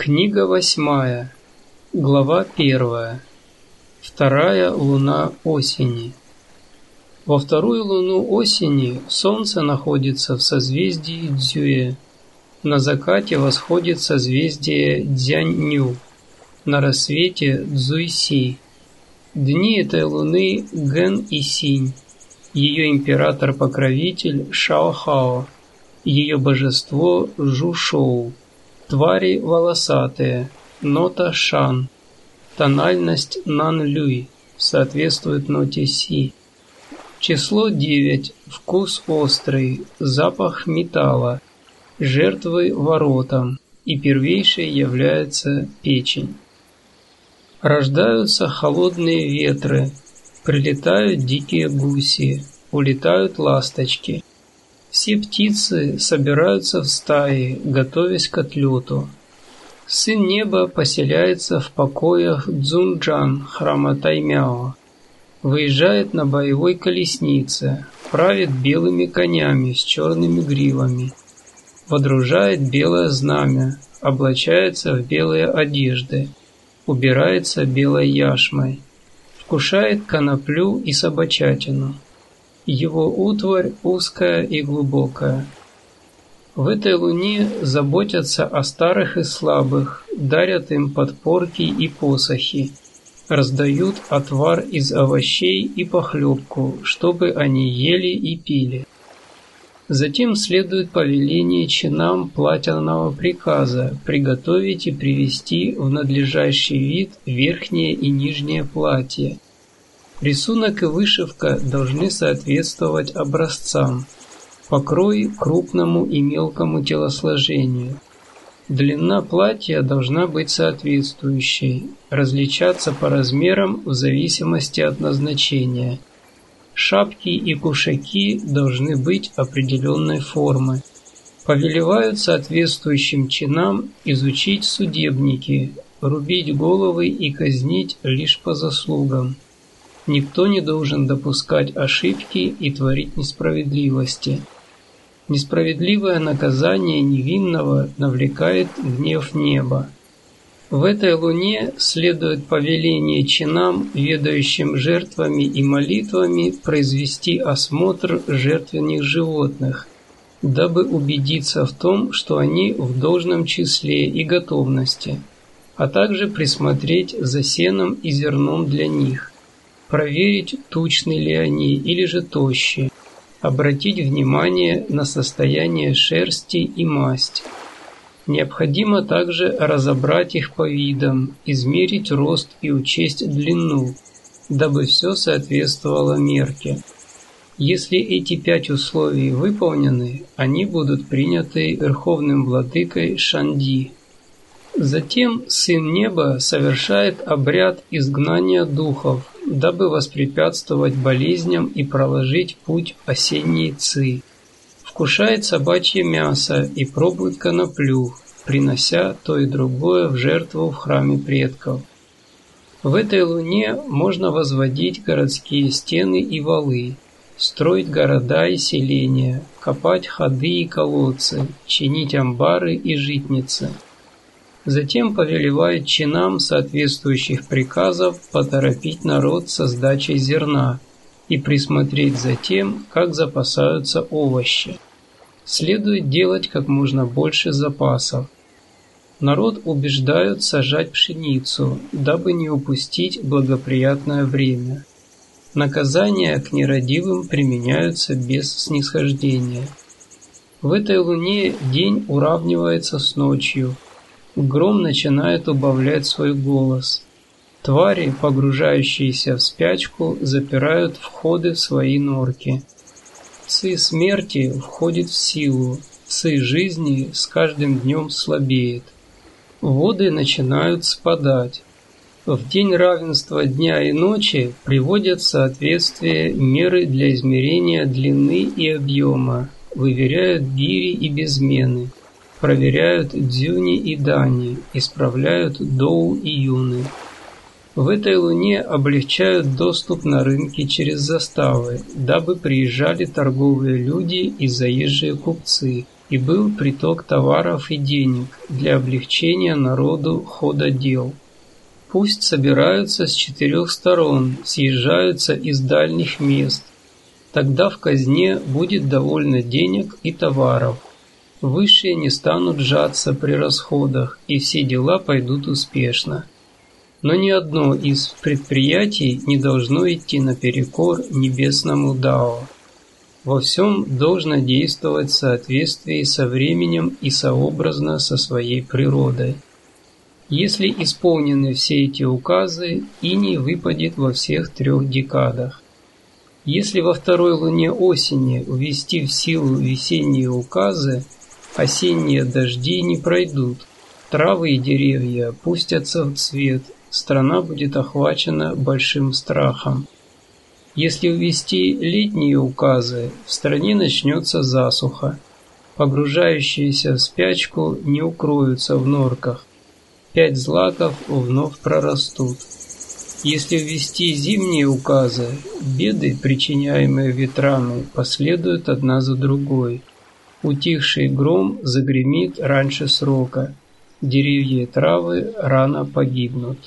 Книга восьмая, глава первая. Вторая луна осени. Во вторую луну осени Солнце находится в созвездии Дзюэ. На закате восходит созвездие Дзяньню. На рассвете Цзуйси. Дни этой луны Ген и Синь. Ее император-покровитель Шаохао. Ее божество Жушоу. Твари волосатые. Нота Шан. Тональность Нан-Люй соответствует ноте Си. Число 9. Вкус острый. Запах металла. Жертвы воротам. И первейшей является печень. Рождаются холодные ветры. Прилетают дикие гуси. Улетают ласточки. Все птицы собираются в стаи, готовясь к отлету. Сын неба поселяется в покоях Цзунджан, храма Таймяо. Выезжает на боевой колеснице, правит белыми конями с черными гривами. Водружает белое знамя, облачается в белые одежды, убирается белой яшмой, вкушает коноплю и собачатину. Его утварь узкая и глубокая. В этой луне заботятся о старых и слабых, дарят им подпорки и посохи, раздают отвар из овощей и похлебку, чтобы они ели и пили. Затем следует повеление чинам платяного приказа приготовить и привести в надлежащий вид верхнее и нижнее платье – Рисунок и вышивка должны соответствовать образцам, покрой крупному и мелкому телосложению. Длина платья должна быть соответствующей, различаться по размерам в зависимости от назначения. Шапки и кушаки должны быть определенной формы. Повелевают соответствующим чинам изучить судебники, рубить головы и казнить лишь по заслугам. Никто не должен допускать ошибки и творить несправедливости. Несправедливое наказание невинного навлекает гнев неба. В этой луне следует повеление чинам, ведающим жертвами и молитвами, произвести осмотр жертвенных животных, дабы убедиться в том, что они в должном числе и готовности, а также присмотреть за сеном и зерном для них проверить, тучны ли они или же тощие, обратить внимание на состояние шерсти и масть. Необходимо также разобрать их по видам, измерить рост и учесть длину, дабы все соответствовало мерке. Если эти пять условий выполнены, они будут приняты Верховным Владыкой Шанди. Затем Сын Неба совершает обряд изгнания духов, дабы воспрепятствовать болезням и проложить путь осенней ци. Вкушает собачье мясо и пробует коноплю, принося то и другое в жертву в храме предков. В этой луне можно возводить городские стены и валы, строить города и селения, копать ходы и колодцы, чинить амбары и житницы – Затем повелевает чинам соответствующих приказов поторопить народ со сдачей зерна и присмотреть за тем, как запасаются овощи. Следует делать как можно больше запасов. Народ убеждают сажать пшеницу, дабы не упустить благоприятное время. Наказания к нерадивым применяются без снисхождения. В этой луне день уравнивается с ночью – Гром начинает убавлять свой голос. Твари, погружающиеся в спячку, запирают входы в свои норки. Ци смерти входит в силу, ци жизни с каждым днем слабеет. Воды начинают спадать. В день равенства дня и ночи приводят в соответствие меры для измерения длины и объема, выверяют гири и безмены проверяют дзюни и дани, исправляют доу и юны. В этой луне облегчают доступ на рынки через заставы, дабы приезжали торговые люди и заезжие купцы, и был приток товаров и денег для облегчения народу хода дел. Пусть собираются с четырех сторон, съезжаются из дальних мест. Тогда в казне будет довольно денег и товаров. Высшие не станут сжаться при расходах, и все дела пойдут успешно. Но ни одно из предприятий не должно идти наперекор небесному Дао. Во всем должно действовать в соответствии со временем и сообразно со своей природой. Если исполнены все эти указы, иней выпадет во всех трех декадах. Если во второй луне осени ввести в силу весенние указы, осенние дожди не пройдут, травы и деревья пустятся в цвет, страна будет охвачена большим страхом. Если ввести летние указы, в стране начнется засуха. Погружающиеся в спячку не укроются в норках. Пять злаков вновь прорастут. Если ввести зимние указы, беды, причиняемые ветрами, последуют одна за другой. Утихший гром загремит раньше срока. Деревья и травы рано погибнут.